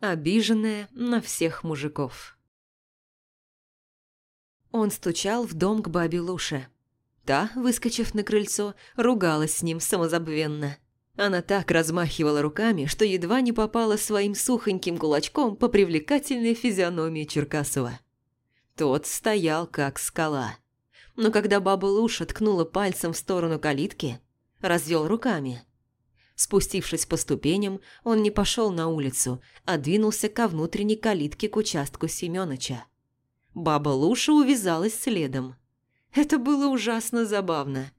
обиженная на всех мужиков. Он стучал в дом к бабе Луше. Та, выскочив на крыльцо, ругалась с ним самозабвенно. Она так размахивала руками, что едва не попала своим сухоньким кулачком по привлекательной физиономии Черкасова. Тот стоял как скала. Но когда баба Луша ткнула пальцем в сторону калитки, развел руками. Спустившись по ступеням, он не пошел на улицу, а двинулся ко внутренней калитке к участку Семёныча. Баба Луша увязалась следом. Это было ужасно забавно.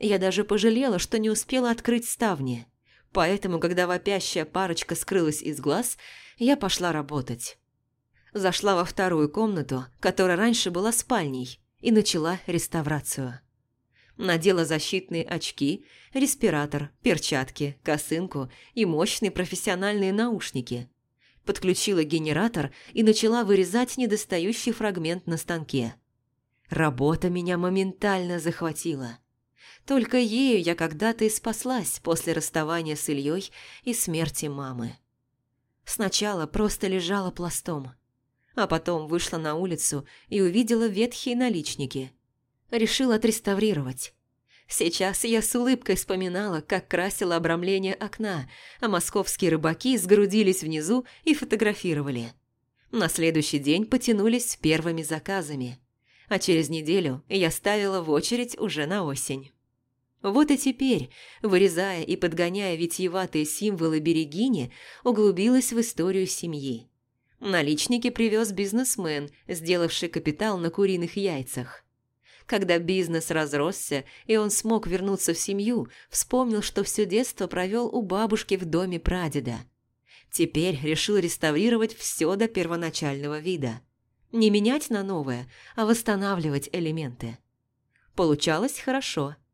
Я даже пожалела, что не успела открыть ставни. Поэтому, когда вопящая парочка скрылась из глаз, я пошла работать. Зашла во вторую комнату, которая раньше была спальней, и начала реставрацию. Надела защитные очки, респиратор, перчатки, косынку и мощные профессиональные наушники. Подключила генератор и начала вырезать недостающий фрагмент на станке. Работа меня моментально захватила. Только ею я когда-то и спаслась после расставания с Ильей и смерти мамы. Сначала просто лежала пластом – а потом вышла на улицу и увидела ветхие наличники. Решила отреставрировать. Сейчас я с улыбкой вспоминала, как красила обрамление окна, а московские рыбаки сгрудились внизу и фотографировали. На следующий день потянулись первыми заказами. А через неделю я ставила в очередь уже на осень. Вот и теперь, вырезая и подгоняя витиеватые символы берегини, углубилась в историю семьи. Наличники привез бизнесмен, сделавший капитал на куриных яйцах. Когда бизнес разросся, и он смог вернуться в семью, вспомнил, что все детство провел у бабушки в доме прадеда. Теперь решил реставрировать все до первоначального вида. Не менять на новое, а восстанавливать элементы. Получалось хорошо –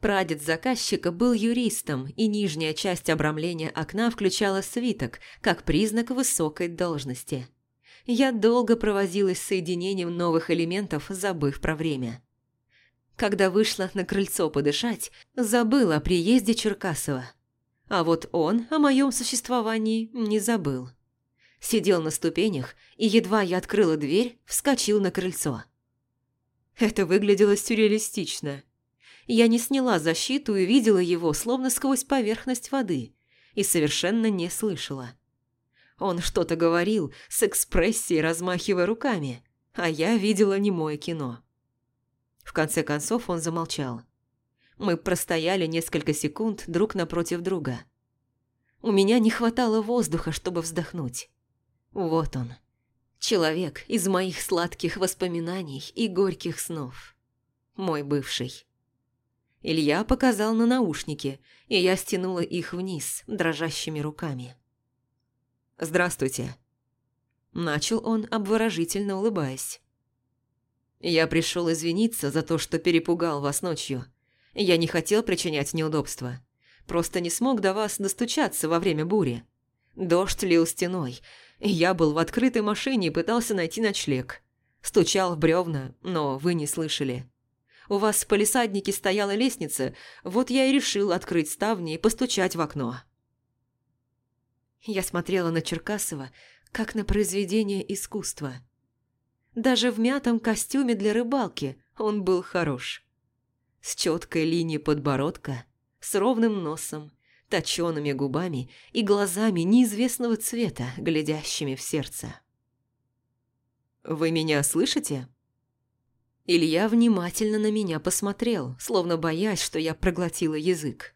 Прадед заказчика был юристом, и нижняя часть обрамления окна включала свиток, как признак высокой должности. Я долго провозилась с соединением новых элементов, забыв про время. Когда вышла на крыльцо подышать, забыла о приезде Черкасова. А вот он о моем существовании не забыл. Сидел на ступенях, и едва я открыла дверь, вскочил на крыльцо. Это выглядело сюрреалистично – я не сняла защиту и видела его, словно сквозь поверхность воды, и совершенно не слышала. Он что-то говорил, с экспрессией размахивая руками, а я видела немое кино. В конце концов он замолчал. Мы простояли несколько секунд друг напротив друга. У меня не хватало воздуха, чтобы вздохнуть. Вот он. Человек из моих сладких воспоминаний и горьких снов. Мой бывший. Илья показал на наушники, и я стянула их вниз дрожащими руками. «Здравствуйте», – начал он, обворожительно улыбаясь. «Я пришел извиниться за то, что перепугал вас ночью. Я не хотел причинять неудобства. Просто не смог до вас достучаться во время бури. Дождь лил стеной, я был в открытой машине и пытался найти ночлег. Стучал в бревна, но вы не слышали. У вас в палисаднике стояла лестница, вот я и решил открыть ставни и постучать в окно». Я смотрела на Черкасова, как на произведение искусства. Даже в мятом костюме для рыбалки он был хорош. С четкой линией подбородка, с ровным носом, точеными губами и глазами неизвестного цвета, глядящими в сердце. «Вы меня слышите?» Илья внимательно на меня посмотрел, словно боясь, что я проглотила язык.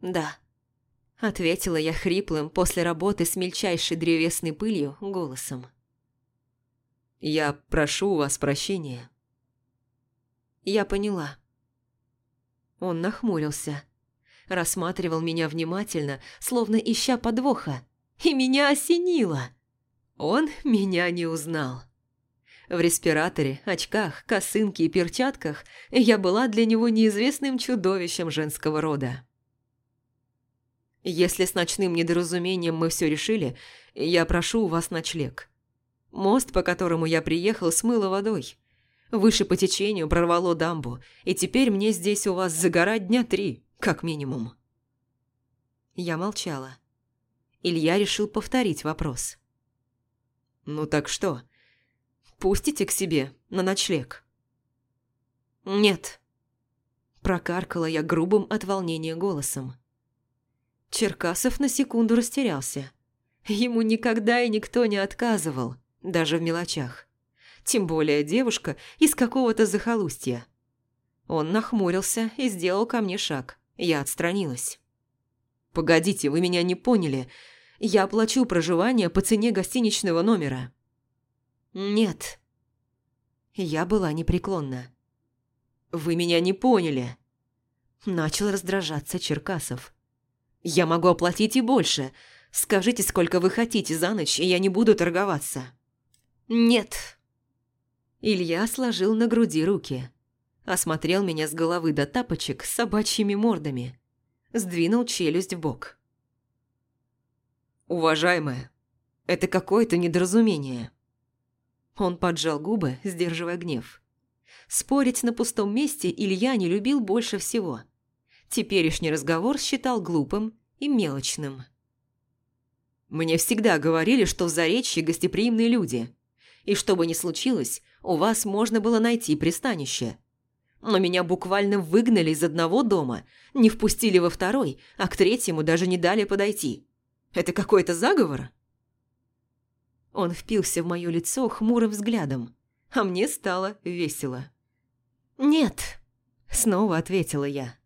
«Да», – ответила я хриплым после работы с мельчайшей древесной пылью голосом. «Я прошу у вас прощения». Я поняла. Он нахмурился, рассматривал меня внимательно, словно ища подвоха, и меня осенило. Он меня не узнал. В респираторе, очках, косынке и перчатках я была для него неизвестным чудовищем женского рода. Если с ночным недоразумением мы все решили, я прошу у вас ночлег. Мост, по которому я приехал, смыло водой. Выше по течению прорвало дамбу, и теперь мне здесь у вас загорать дня три, как минимум. Я молчала. Илья решил повторить вопрос. «Ну так что? Пустите к себе на ночлег?» «Нет», – прокаркала я грубым от волнения голосом. Черкасов на секунду растерялся. Ему никогда и никто не отказывал, даже в мелочах. Тем более девушка из какого-то захолустья. Он нахмурился и сделал ко мне шаг. Я отстранилась. «Погодите, вы меня не поняли. Я оплачу проживание по цене гостиничного номера». «Нет». Я была непреклонна. «Вы меня не поняли». Начал раздражаться Черкасов. «Я могу оплатить и больше. Скажите, сколько вы хотите за ночь, и я не буду торговаться». «Нет». Илья сложил на груди руки. Осмотрел меня с головы до тапочек с собачьими мордами. Сдвинул челюсть в бок. «Уважаемая, это какое-то недоразумение». Он поджал губы, сдерживая гнев. Спорить на пустом месте Илья не любил больше всего. Теперешний разговор считал глупым и мелочным. «Мне всегда говорили, что в Заречье гостеприимные люди, и что бы ни случилось, у вас можно было найти пристанище. Но меня буквально выгнали из одного дома, не впустили во второй, а к третьему даже не дали подойти. Это какой-то заговор?» Он впился в мое лицо хмурым взглядом, а мне стало весело. «Нет», – снова ответила я.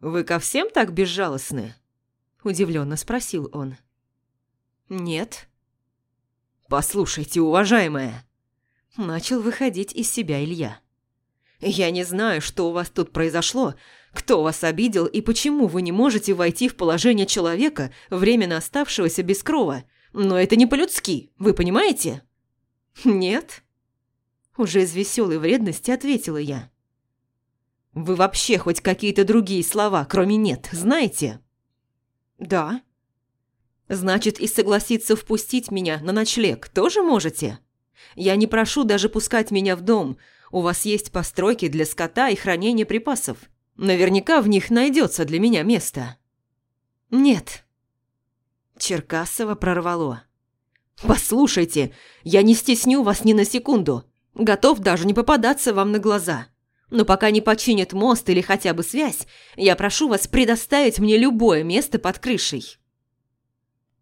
«Вы ко всем так безжалостны?» – удивленно спросил он. «Нет». «Послушайте, уважаемая!» Начал выходить из себя Илья. «Я не знаю, что у вас тут произошло, кто вас обидел и почему вы не можете войти в положение человека, временно оставшегося без крова, но это не по-людски, вы понимаете?» «Нет», уже из веселой вредности ответила я. «Вы вообще хоть какие-то другие слова, кроме «нет», знаете?» «Да». «Значит, и согласиться впустить меня на ночлег тоже можете? Я не прошу даже пускать меня в дом. У вас есть постройки для скота и хранения припасов. Наверняка в них найдется для меня место». «Нет». Черкасова прорвало. «Послушайте, я не стесню вас ни на секунду. Готов даже не попадаться вам на глаза. Но пока не починят мост или хотя бы связь, я прошу вас предоставить мне любое место под крышей».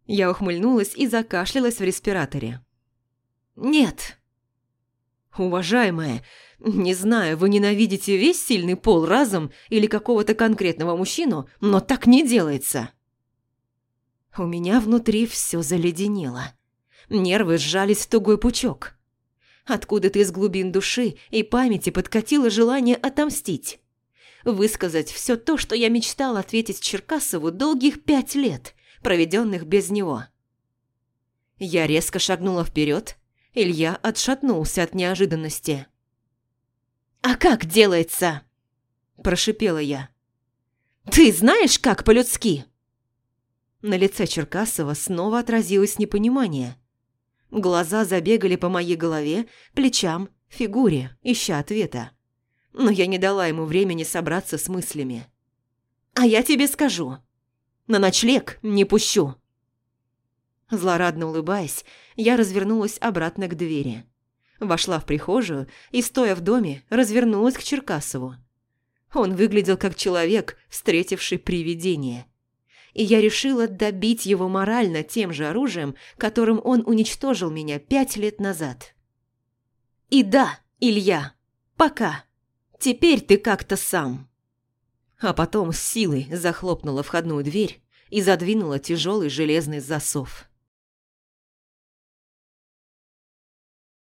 Я ухмыльнулась и закашлялась в респираторе. «Нет». «Уважаемая, не знаю, вы ненавидите весь сильный пол разом или какого-то конкретного мужчину, но так не делается». У меня внутри все заледенело. Нервы сжались в тугой пучок. Откуда-то из глубин души и памяти подкатило желание отомстить. Высказать все то, что я мечтала ответить Черкасову долгих пять лет, проведенных без него. Я резко шагнула вперед, Илья отшатнулся от неожиданности. «А как делается?» – прошипела я. «Ты знаешь, как по-людски?» На лице Черкасова снова отразилось непонимание – Глаза забегали по моей голове, плечам, фигуре, ища ответа. Но я не дала ему времени собраться с мыслями. «А я тебе скажу. На ночлег не пущу». Злорадно улыбаясь, я развернулась обратно к двери. Вошла в прихожую и, стоя в доме, развернулась к Черкасову. Он выглядел как человек, встретивший привидение – и я решила добить его морально тем же оружием, которым он уничтожил меня пять лет назад. И да, Илья, пока. Теперь ты как-то сам. А потом с силой захлопнула входную дверь и задвинула тяжелый железный засов.